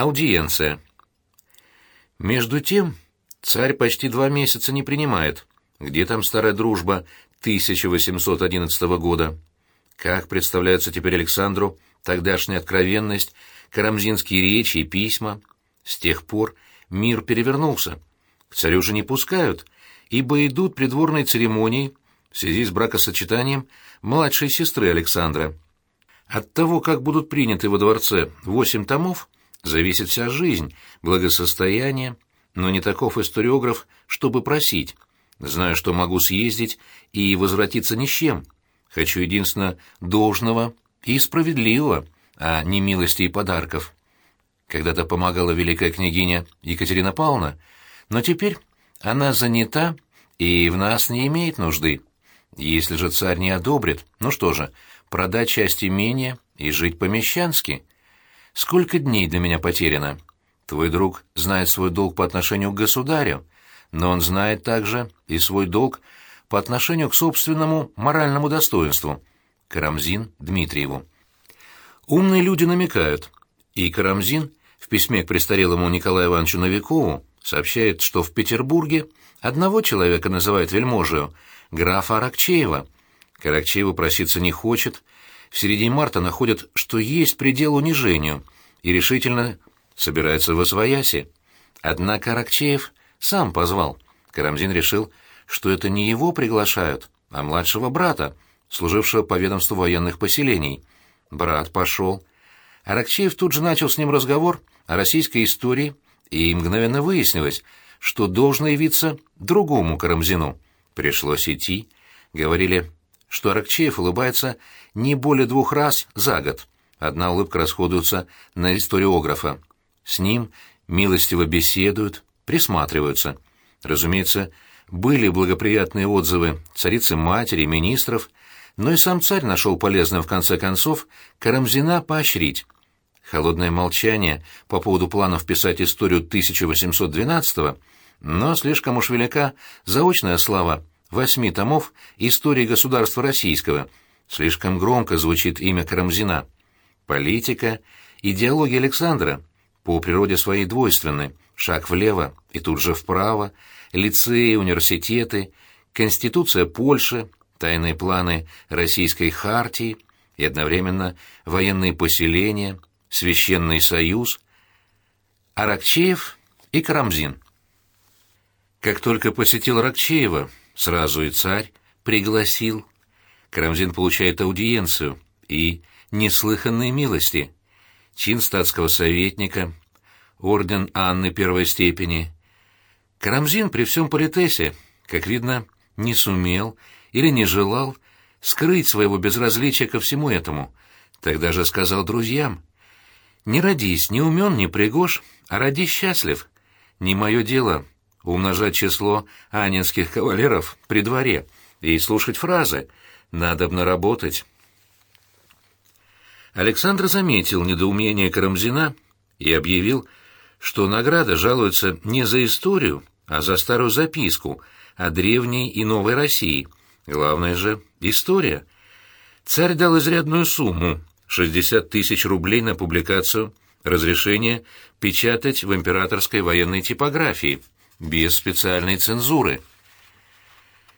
Аудиенция. Между тем, царь почти два месяца не принимает. Где там старая дружба 1811 года? Как представляется теперь Александру тогдашняя откровенность, карамзинские речи и письма? С тех пор мир перевернулся. К царю же не пускают, ибо идут придворные церемонии в связи с бракосочетанием младшей сестры Александра. От того, как будут приняты во дворце восемь томов, зависит вся жизнь, благосостояние, но не таков историограф, чтобы просить. Знаю, что могу съездить и возвратиться ни с чем. Хочу единственно должного и справедливого, а не милости и подарков. Когда-то помогала великая княгиня Екатерина Павловна, но теперь она занята и в нас не имеет нужды. Если же царь не одобрит, ну что же, продать часть имения и жить помещански. Сколько дней для меня потеряно? Твой друг знает свой долг по отношению к государю, но он знает также и свой долг по отношению к собственному моральному достоинству. Карамзин Дмитриеву. Умные люди намекают, и Карамзин в письме к престарелому Николаю Ивановичу Новикову сообщает, что в Петербурге одного человека называют вельможею, графа Аракчеева. К проситься не хочет. В середине марта находят, что есть предел унижению, и решительно собирается в Освояси. Однако Аракчеев сам позвал. Карамзин решил, что это не его приглашают, а младшего брата, служившего по ведомству военных поселений. Брат пошел. Аракчеев тут же начал с ним разговор о российской истории, и мгновенно выяснилось, что должно явиться другому Карамзину. Пришлось идти. Говорили, что Аракчеев улыбается не более двух раз за год. Одна улыбка расходуется на историографа. С ним милостиво беседуют, присматриваются. Разумеется, были благоприятные отзывы царицы-матери, министров, но и сам царь нашел полезным в конце концов Карамзина поощрить. Холодное молчание по поводу планов писать историю 1812-го, но слишком уж велика заочная слава восьми томов истории государства российского, слишком громко звучит имя Карамзина. Политика, идеология Александра. По природе своей двойственны, шаг влево и тут же вправо, лицеи, университеты, Конституция Польши, тайные планы Российской Хартии. И одновременно военные поселения – Священный Союз, Аракчеев и Карамзин. Как только посетил Аракчеева, сразу и царь пригласил. Карамзин получает аудиенцию и неслыханные милости. Чин статского советника, орден Анны первой степени. Карамзин при всем политесе, как видно, не сумел или не желал скрыть своего безразличия ко всему этому. Тогда же сказал друзьям — не родись, не умен, не пригож, а роди счастлив. Не мое дело умножать число анинских кавалеров при дворе и слушать фразы «надобно работать». Александр заметил недоумение Карамзина и объявил, что награда жалуется не за историю, а за старую записку о древней и новой России. Главное же — история. Царь дал изрядную сумму 60 тысяч рублей на публикацию разрешения печатать в императорской военной типографии, без специальной цензуры.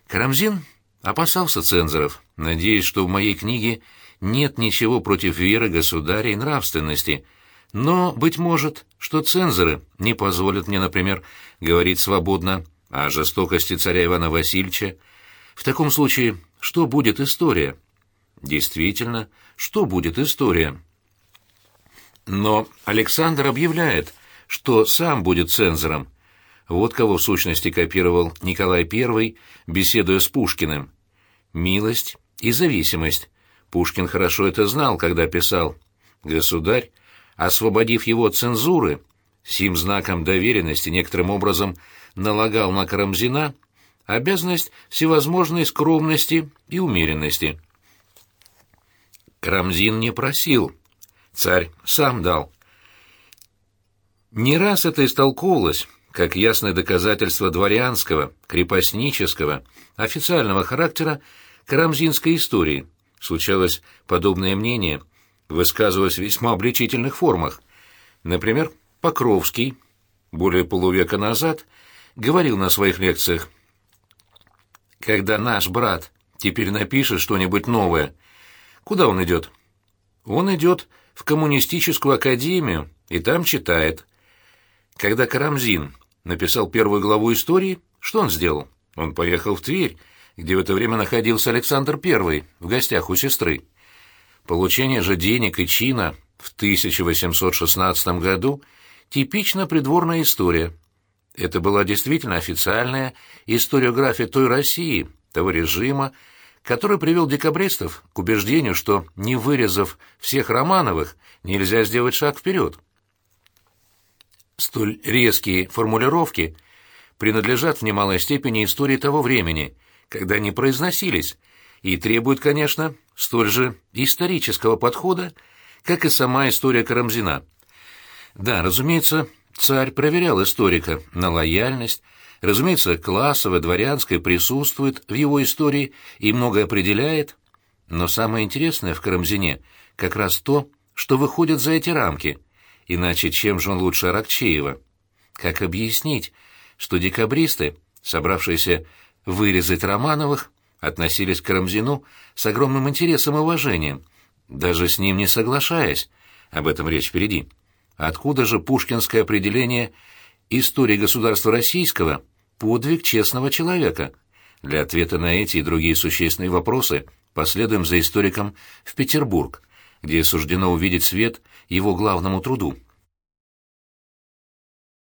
Карамзин опасался цензоров, надеясь, что в моей книге нет ничего против веры, государя и нравственности, но, быть может, что цензоры не позволят мне, например, говорить свободно о жестокости царя Ивана Васильевича. В таком случае, что будет история? Действительно, что будет история? Но Александр объявляет, что сам будет цензором. Вот кого в сущности копировал Николай I, беседуя с Пушкиным. Милость и зависимость. Пушкин хорошо это знал, когда писал. Государь, освободив его от цензуры, сим знаком доверенности некоторым образом налагал на Карамзина обязанность всевозможной скромности и умеренности. Карамзин не просил. Царь сам дал. Не раз это истолковывалось, как ясное доказательство дворянского, крепостнического, официального характера карамзинской истории. Случалось подобное мнение, высказывалось в весьма обличительных формах. Например, Покровский, более полувека назад, говорил на своих лекциях, «Когда наш брат теперь напишет что-нибудь новое, куда он идет?» «Он идет в коммунистическую академию и там читает». Когда Карамзин написал первую главу истории, что он сделал? Он поехал в Тверь, где в это время находился Александр I в гостях у сестры. Получение же денег и чина в 1816 году – типично придворная история. Это была действительно официальная историография той России, того режима, который привел декабристов к убеждению, что, не вырезав всех Романовых, нельзя сделать шаг вперед. Столь резкие формулировки принадлежат в немалой степени истории того времени, когда они произносились, и требуют, конечно, столь же исторического подхода, как и сама история Карамзина. Да, разумеется, царь проверял историка на лояльность, разумеется, классовое, дворянское присутствует в его истории и многое определяет, но самое интересное в Карамзине как раз то, что выходит за эти рамки, иначе чем же он лучше Аракчеева? Как объяснить, что декабристы, собравшиеся вырезать Романовых, относились к Карамзину с огромным интересом и уважением, даже с ним не соглашаясь, об этом речь впереди. Откуда же пушкинское определение истории государства российского «подвиг честного человека»? Для ответа на эти и другие существенные вопросы последуем за историком в Петербург, где суждено увидеть свет его главному труду –